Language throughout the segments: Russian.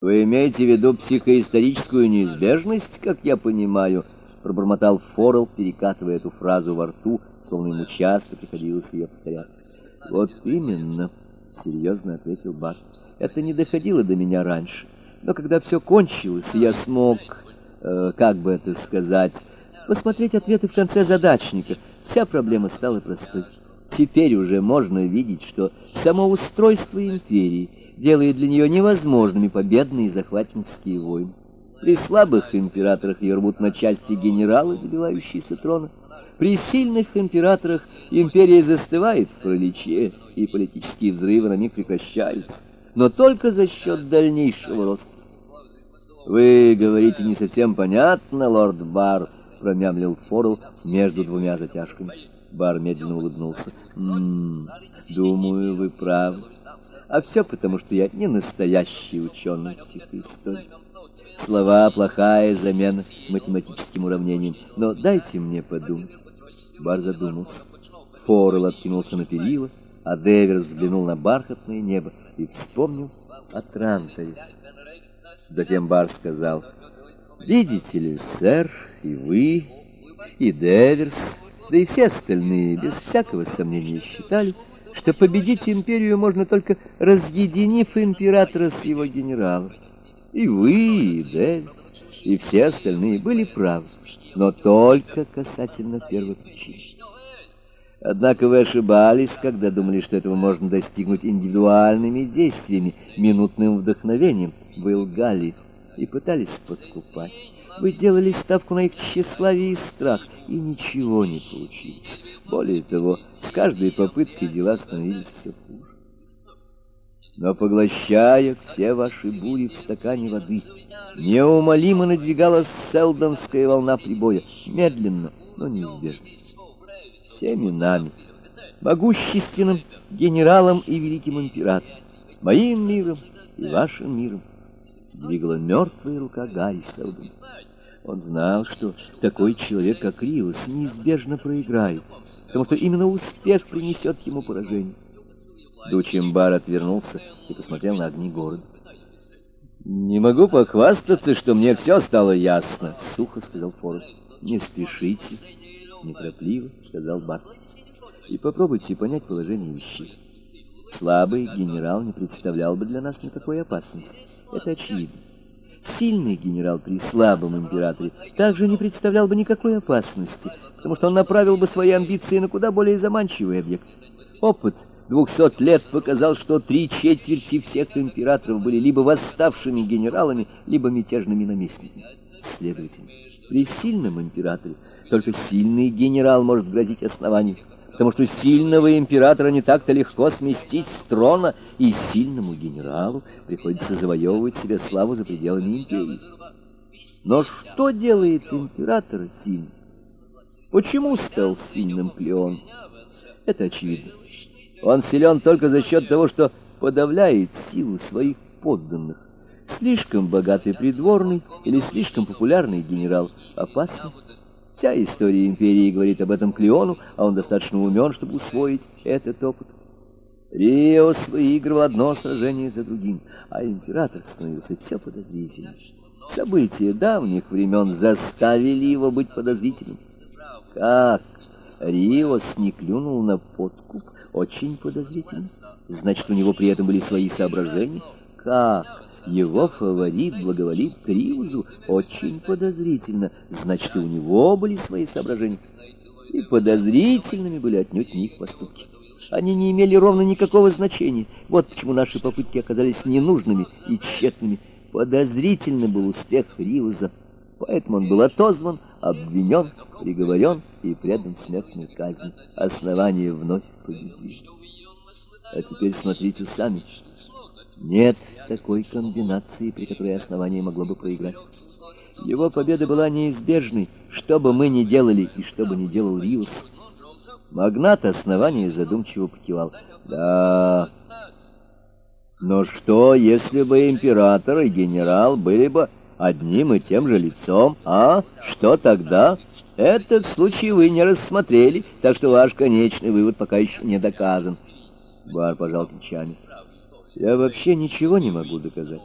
Вы имеете в виду психоисторическую неизбежность, как я понимаю, пробормотал Форел, перекатывая эту фразу во рту, словно ему часто приходилось ее повторять. Вот именно, серьезно ответил Бат. Это не доходило до меня раньше. Но когда все кончилось, я смог, э, как бы это сказать, посмотреть ответы в конце задачника. Вся проблема стала простой. Теперь уже можно видеть, что само устройство империи делает для нее невозможными победные захватнические войны. При слабых императорах ее рвут на части генералы, добивающиеся трона. При сильных императорах империя застывает в проличе, и политические взрывы на них прекращаются, но только за счет дальнейшего роста. «Вы говорите не совсем понятно, лорд Бар», — промямлил Форл между двумя затяжками. Бар медленно улыбнулся. «М -м, «Думаю, вы правы. А все потому, что я не настоящий ученый психоисторик. Слова — плохая замена математическим уравнениям. Но дайте мне подумать». Бар задумался. Форел откинулся на перила, а Девер взглянул на бархатное небо и вспомнил о Транторе. Затем Бар сказал, «Видите ли, сэр, и вы, и Деверс, да и все остальные, без всякого сомнения, считали, что победить империю можно только разъединив императора с его генералом. И вы, и Дэвид, и все остальные были правы, но только касательно первой причины. Однако вы ошибались, когда думали, что этого можно достигнуть индивидуальными действиями, минутным вдохновением. Вы лгали и пытались подкупать. Вы делали ставку на их тщеславие и страх, и ничего не получилось. Более того, с каждой попыткой дела становились все хуже. Но, поглощая все ваши бури в стакане воды, неумолимо надвигалась селдонская волна прибоя, медленно, но неизбежно. Всеми нами, могущественным генералом и великим императором, моим миром и вашим миром, двигала мертвая рука Гарри Селдона. Он знал, что такой человек, как Риус, неизбежно проиграет, потому что именно успех принесет ему поражение. Дучимбар отвернулся и посмотрел на огни города. «Не могу похвастаться, что мне все стало ясно», — сухо сказал Форест. «Не спешите, неторопливо», — сказал Барт. «И попробуйте понять положение вещей. Слабый генерал не представлял бы для нас никакой опасности. Это очевидно. Сильный генерал при слабом императоре также не представлял бы никакой опасности, потому что он направил бы свои амбиции на куда более заманчивый объект. Опыт двухсот лет показал, что три четверти всех императоров были либо восставшими генералами, либо мятежными наместниками. Следовательно, при сильном императоре только сильный генерал может грозить основанию потому что сильного императора не так-то легко сместить с трона, и сильному генералу приходится завоевывать себе славу за пределами империи. Но что делает императора сильным? Почему стал сильным Клеон? Это очевидно. Он силен только за счет того, что подавляет силу своих подданных. Слишком богатый придворный или слишком популярный генерал опасен Вся история империи говорит об этом Клеону, а он достаточно умен, чтобы усвоить этот опыт. Риос выигрывал одно сражение за другим, а император становился все подозрительнее. События давних времен заставили его быть подозрительным. Как? Риос не клюнул на подкуп, очень подозрительно. Значит, у него при этом были свои соображения. Как? Его фаворит благоволит Криузу очень подозрительно. Значит, у него были свои соображения. И подозрительными были отнюдь не их поступки. Они не имели ровно никакого значения. Вот почему наши попытки оказались ненужными и тщетными. Подозрительный был успех Риуза. Поэтому он был отозван, обвинен, приговорен и предан смертной казни. Основание вновь победило. А теперь смотрите сами. Нет такой комбинации, при которой основание могло бы проиграть. Его победа была неизбежной, что бы мы ни делали и что бы ни делал Риус. Магнат основания задумчиво покивал. Да. Но что, если бы император и генерал были бы одним и тем же лицом, а? Что тогда? Этот случай вы не рассмотрели, так что ваш конечный вывод пока еще не доказан. Бар пожал плечами. Я вообще ничего не могу доказать.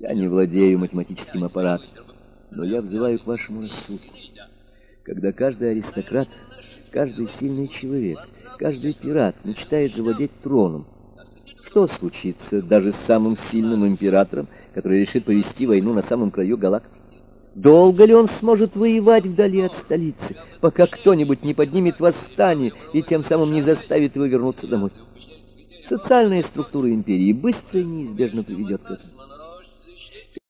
Я не владею математическим аппаратом, но я взываю к вашему рассудку. Когда каждый аристократ, каждый сильный человек, каждый пират мечтает завладеть троном, что случится даже с самым сильным императором, который решит повести войну на самом краю галактики? Долго ли он сможет воевать вдали от столицы, пока кто-нибудь не поднимет восстание и тем самым не заставит его вернуться домой? Социальная структура империи быстро и неизбежно приведет к этому.